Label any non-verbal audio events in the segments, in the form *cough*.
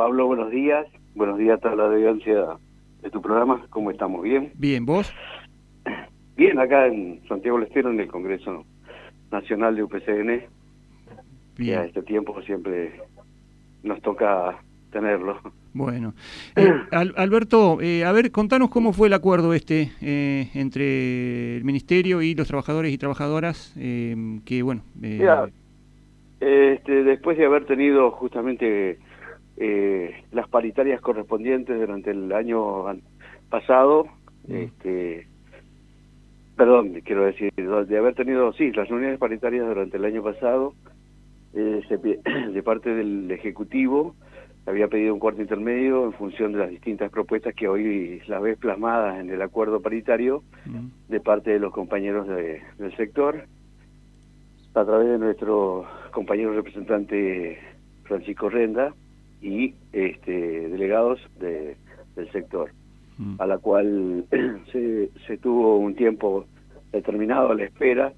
Pablo, buenos días. Buenos días a toda la audiencia de tu programa. ¿Cómo estamos? ¿Bien? Bien, ¿vos? Bien, acá en Santiago del Estero, en el Congreso Nacional de UPCN. Bien. a este tiempo siempre nos toca tenerlo. Bueno. Eh, Alberto, eh, a ver, contanos cómo fue el acuerdo este eh, entre el Ministerio y los trabajadores y trabajadoras, que bueno... este, después de haber tenido justamente las paritarias correspondientes durante el año pasado, mm. este, perdón, quiero decir, de haber tenido, sí, las reuniones paritarias durante el año pasado, *clears throat* de parte del Ejecutivo, había pedido un cuarto intermedio en función de las distintas propuestas que hoy las ves plasmadas en el acuerdo paritario de parte de los compañeros del sector, a través de nuestro compañero representante Francisco Renda y este, delegados de, del sector, a la cual *clears throat* se, se tuvo un tiempo determinado a la espera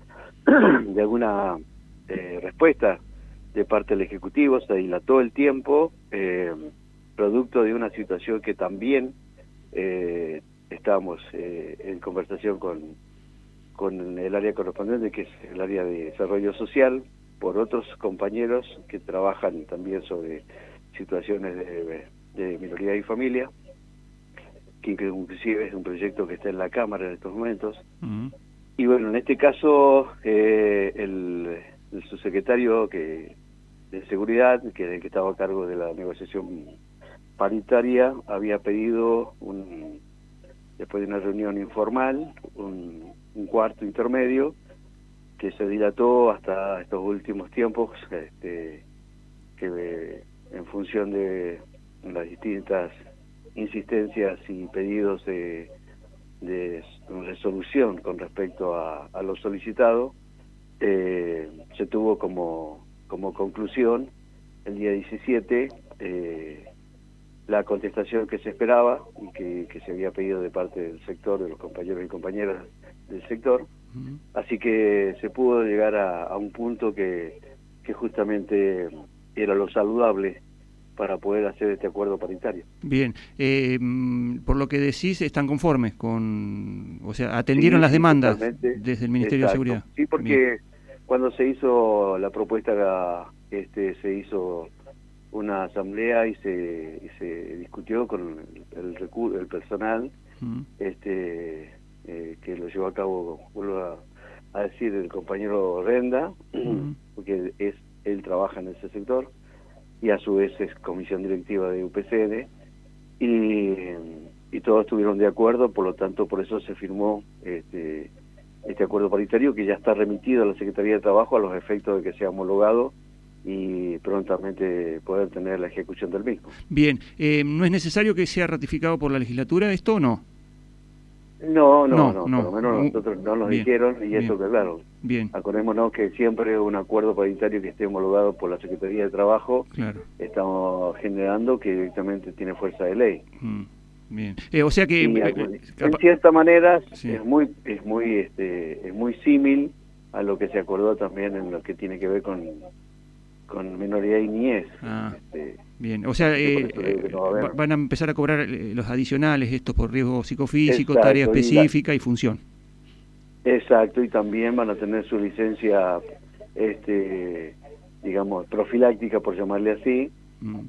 *clears throat* de alguna eh, respuesta de parte del Ejecutivo, se dilató el tiempo, eh, producto de una situación que también eh, estábamos eh, en conversación con, con el área correspondiente, que es el área de desarrollo social, por otros compañeros que trabajan también sobre situaciones de, de minoría y familia, que inclusive es un proyecto que está en la Cámara en estos momentos. Y bueno, en este caso, el, el subsecretario que de Seguridad, que, que estaba a cargo de la negociación paritaria, había pedido, un, después de una reunión informal, un, cuarto intermedio que se dilató hasta estos últimos tiempos, este, que en función de las distintas insistencias y pedidos de, de resolución con respecto a, a lo solicitado, eh, se tuvo como como conclusión el día 17 eh, la contestación que se esperaba y que, se había pedido de parte del sector, de los compañeros y compañeras del sector. Así que se pudo llegar a, un punto que, que justamente era lo saludable para poder hacer este acuerdo paritario. Bien, eh, mm, por lo que decís, están conformes con, o sea, atendieron las demandas desde el Ministerio de Seguridad. Sí, porque cuando se hizo la propuesta, este, se hizo una asamblea y se, se discutió con el, el, personal este, eh, que lo llevó a cabo, vuelvo a, decir, el compañero Renda, porque es él trabaja en ese sector y a su vez es comisión directiva de UPCN y, todos estuvieron de acuerdo, por lo tanto por eso se firmó este, este acuerdo paritario que ya está remitido a la Secretaría de Trabajo a los efectos de que sea homologado y prontamente poder tener la ejecución del mismo. Bien, eh, ¿no es necesario que sea ratificado por la legislatura esto o no? No, no, no, por lo menos nosotros no nos dijeron y eso que claro. Bien. Acordémonos que siempre un acuerdo paritario que esté homologado por la Secretaría de Trabajo estamos generando que directamente tiene fuerza de ley. Mm. Bien. Eh, o sea que eh, eh, en cierta manera es muy es muy este es muy símil a lo que se acordó también en lo que tiene que ver con con minoría y niñez. Ah, este, bien, o sea, van a empezar a cobrar los adicionales estos por riesgo psicofísico, tarea específica y, función. Exacto, y también van a tener su licencia, este, digamos, profiláctica, por llamarle así.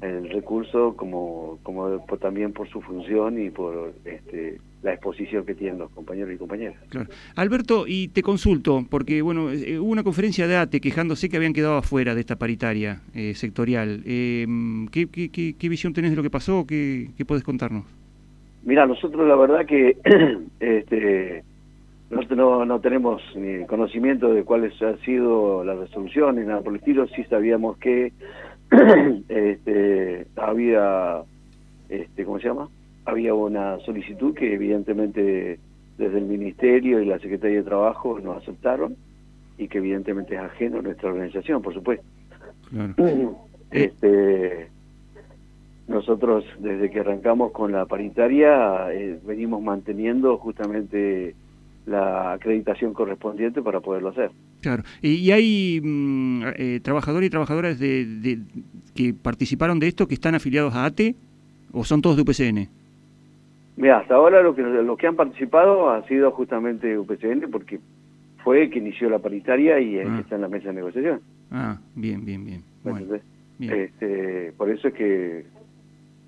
El recurso como, como también por su función y por este, la exposición que tienen los compañeros y compañeras. Claro. Alberto, y te consulto, porque bueno, eh, hubo una conferencia de ATE quejándose que habían quedado afuera de esta paritaria eh, sectorial. Eh, ¿qué, qué, qué, visión tenés de lo que pasó? ¿Qué, qué podés contarnos? Mira, nosotros la verdad que *clears throat* este, no, no, tenemos ni conocimiento de cuáles han sido las resoluciones, nada por el estilo, sí sabíamos que *clears throat* este, había, este, ¿cómo se llama? Había una solicitud que evidentemente desde el Ministerio y la Secretaría de Trabajo nos aceptaron y que evidentemente es ajeno a nuestra organización, por supuesto. *clears throat* Este, nosotros desde que arrancamos con la paritaria eh, venimos manteniendo justamente la acreditación correspondiente para poderlo hacer. Claro. ¿Y, hay mm, eh, trabajadores y trabajadoras de, que participaron de esto que están afiliados a ATE o son todos de UPCN? Mira, hasta ahora lo que, los que han participado ha sido justamente UPCN porque fue el que inició la paritaria y el que ah. está en la mesa de negociación. Ah, bien, bien, bien. Este, por eso es que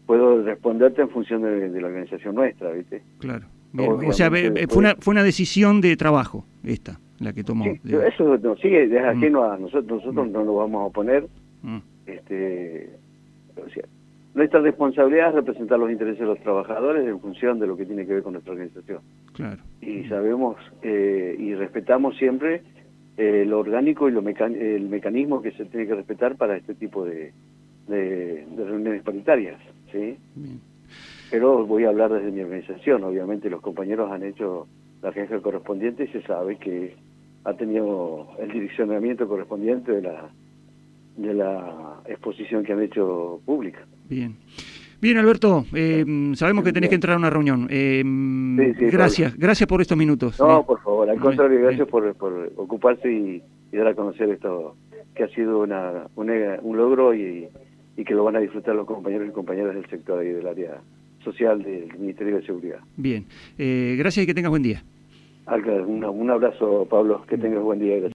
puedo responderte en función de, la organización nuestra, ¿viste? Claro. O sea, fue una, fue una decisión de trabajo esta la que tomó. eso no, sigue es mm. ajeno a nosotros, nosotros mm. no lo vamos a oponer. Mm. Este, nuestra responsabilidad es representar los intereses de los trabajadores en función de lo que tiene que ver con nuestra organización. Claro. Y sabemos eh, y respetamos siempre eh, lo orgánico y lo el mecanismo que se tiene que respetar para este tipo de, de, reuniones paritarias. ¿sí? Pero voy a hablar desde mi organización. Obviamente los compañeros han hecho la agencia correspondiente y se sabe que ha tenido el direccionamiento correspondiente de la de la exposición que han hecho pública. Bien. Bien, Alberto, eh, sabemos que tenés que entrar a una reunión. Eh, gracias, gracias por estos minutos. No, eh. por favor, al contrario, gracias por, por ocuparse y, dar a conocer esto, que ha sido una, un logro y, y, que lo van a disfrutar los compañeros y compañeras del sector y del área social del Ministerio de Seguridad. Bien, gracias y que tengas buen día. Un, un abrazo, Pablo, que tengas buen día.